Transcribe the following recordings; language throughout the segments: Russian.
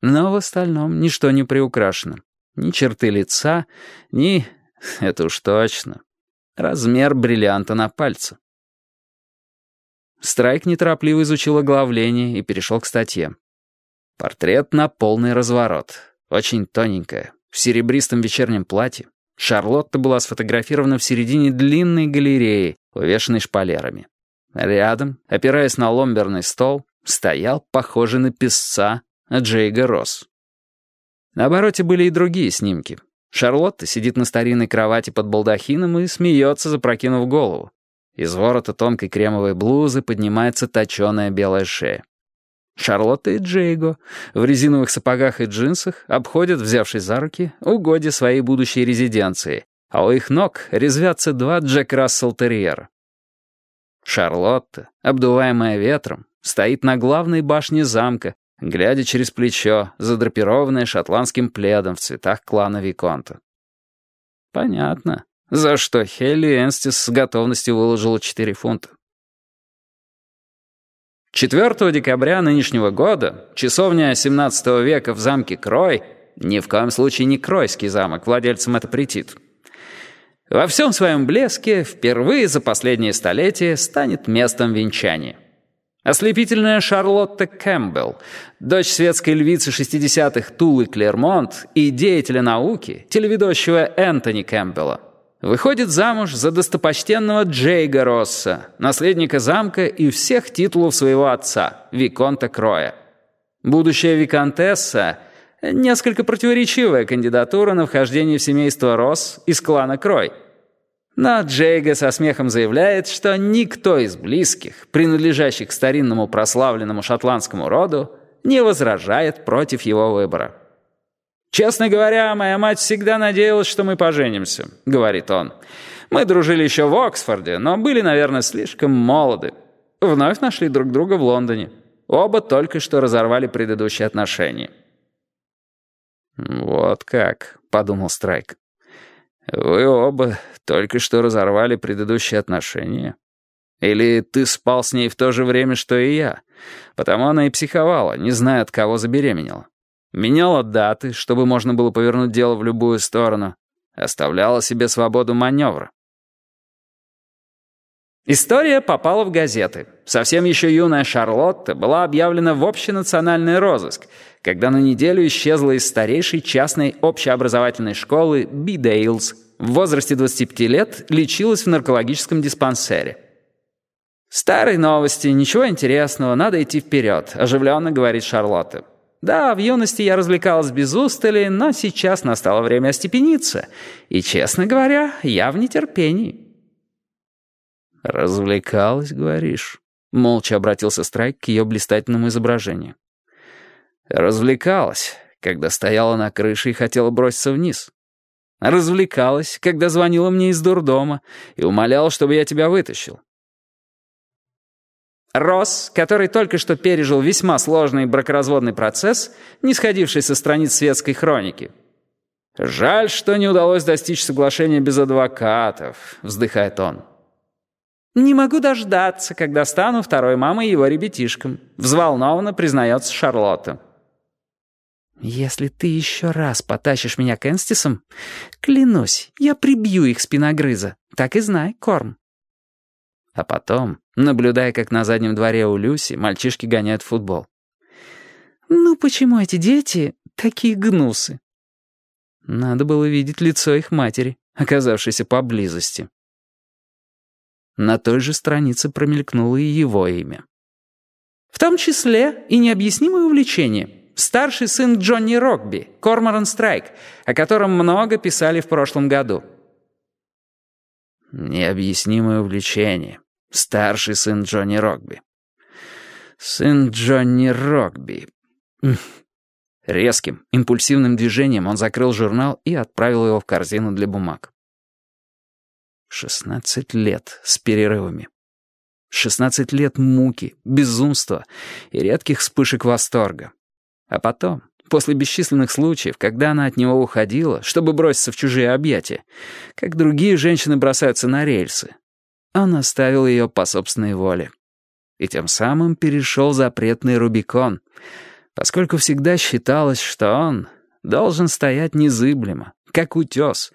Но в остальном ничто не приукрашено. Ни черты лица, ни... Это уж точно. Размер бриллианта на пальце. Страйк неторопливо изучил оглавление и перешел к статье. Портрет на полный разворот. Очень тоненькая, в серебристом вечернем платье. Шарлотта была сфотографирована в середине длинной галереи, увешанной шпалерами. Рядом, опираясь на ломберный стол, стоял, похожий на песца, Джейга Росс. На обороте были и другие снимки. Шарлотта сидит на старинной кровати под балдахином и смеется, запрокинув голову. Из ворота тонкой кремовой блузы поднимается точеная белая шея. Шарлотта и Джейго в резиновых сапогах и джинсах обходят, взявшись за руки, угодья своей будущей резиденции, а у их ног резвятся два Джек Рассел-терьера. Шарлотта, обдуваемая ветром, стоит на главной башне замка, глядя через плечо, задрапированная шотландским пледом в цветах клана Виконта. Понятно, за что Хелли Энстис с готовностью выложила 4 фунта. 4 декабря нынешнего года часовня 17 века в замке Крой, ни в коем случае не Кройский замок, владельцам это претит, во всем своем блеске впервые за последнее столетие станет местом венчания. Ослепительная Шарлотта Кэмпбелл, дочь светской львицы 60-х Тулы Клермонт и деятеля науки, телеведущего Энтони Кэмпбелла, выходит замуж за достопочтенного Джейга Росса, наследника замка и всех титулов своего отца, Виконта Кроя. Будущая виконтесса — несколько противоречивая кандидатура на вхождение в семейство Росс из клана Крой — но Джейга со смехом заявляет, что никто из близких, принадлежащих к старинному прославленному шотландскому роду, не возражает против его выбора. «Честно говоря, моя мать всегда надеялась, что мы поженимся», — говорит он. «Мы дружили еще в Оксфорде, но были, наверное, слишком молоды. Вновь нашли друг друга в Лондоне. Оба только что разорвали предыдущие отношения». «Вот как», — подумал Страйк. «Вы оба только что разорвали предыдущие отношения? Или ты спал с ней в то же время, что и я? Потому она и психовала, не зная, от кого забеременела. Меняла даты, чтобы можно было повернуть дело в любую сторону. Оставляла себе свободу маневра. История попала в газеты. Совсем еще юная Шарлотта была объявлена в общенациональный розыск, когда на неделю исчезла из старейшей частной общеобразовательной школы Бидейлс. В возрасте 25 лет лечилась в наркологическом диспансере. «Старые новости, ничего интересного, надо идти вперед», — оживленно говорит Шарлотта. «Да, в юности я развлекалась без устали, но сейчас настало время остепениться. И, честно говоря, я в нетерпении». «Развлекалась, говоришь?» Молча обратился Страйк к ее блистательному изображению. «Развлекалась, когда стояла на крыше и хотела броситься вниз. Развлекалась, когда звонила мне из дурдома и умоляла, чтобы я тебя вытащил. Росс, который только что пережил весьма сложный бракоразводный процесс, не сходивший со страниц светской хроники. «Жаль, что не удалось достичь соглашения без адвокатов», — вздыхает он. «Не могу дождаться, когда стану второй мамой его ребятишкам», — взволнованно признается Шарлотта. «Если ты еще раз потащишь меня к Энстисам, клянусь, я прибью их спиногрыза. Так и знай, Корм». А потом, наблюдая, как на заднем дворе у Люси мальчишки гоняют футбол. «Ну почему эти дети такие гнусы?» Надо было видеть лицо их матери, оказавшейся поблизости. На той же странице промелькнуло и его имя. «В том числе и необъяснимое увлечение. Старший сын Джонни Рокби, Корморан Страйк, о котором много писали в прошлом году». «Необъяснимое увлечение. Старший сын Джонни Рокби. Сын Джонни Рокби». Резким, импульсивным движением он закрыл журнал и отправил его в корзину для бумаг. Шестнадцать лет с перерывами. Шестнадцать лет муки, безумства и редких вспышек восторга. А потом, после бесчисленных случаев, когда она от него уходила, чтобы броситься в чужие объятия, как другие женщины бросаются на рельсы, он оставил ее по собственной воле. И тем самым перешел запретный Рубикон, поскольку всегда считалось, что он должен стоять незыблемо, как утес,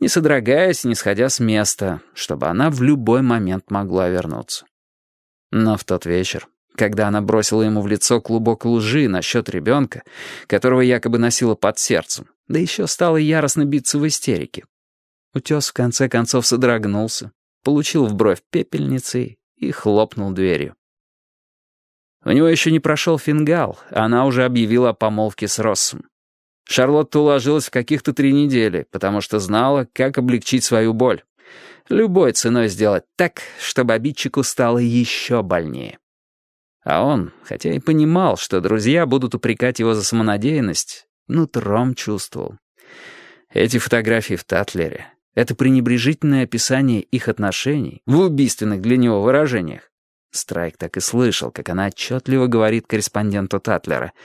не содрогаясь не сходя с места, чтобы она в любой момент могла вернуться. Но в тот вечер, когда она бросила ему в лицо клубок лжи насчет ребенка, которого якобы носила под сердцем, да еще стала яростно биться в истерике, утес в конце концов содрогнулся, получил в бровь пепельницей и хлопнул дверью. У него еще не прошел фингал, а она уже объявила о помолвке с Россом. Шарлотта уложилась в каких-то три недели, потому что знала, как облегчить свою боль. Любой ценой сделать так, чтобы обидчику стало еще больнее. А он, хотя и понимал, что друзья будут упрекать его за самонадеянность, нутром чувствовал. Эти фотографии в Татлере — это пренебрежительное описание их отношений в убийственных для него выражениях. Страйк так и слышал, как она отчетливо говорит корреспонденту Татлера —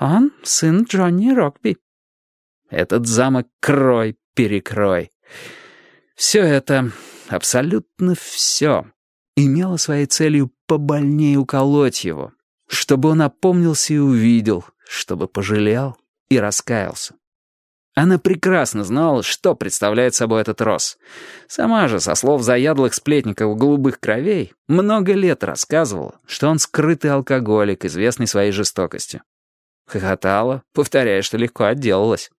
он сын Джонни Рокби. Этот замок крой-перекрой. Все это, абсолютно все, имело своей целью побольнее уколоть его, чтобы он опомнился и увидел, чтобы пожалел и раскаялся. Она прекрасно знала, что представляет собой этот роз. Сама же, со слов заядлых сплетников голубых кровей, много лет рассказывала, что он скрытый алкоголик, известный своей жестокостью. Хохотала, повторяя, что легко отделалась.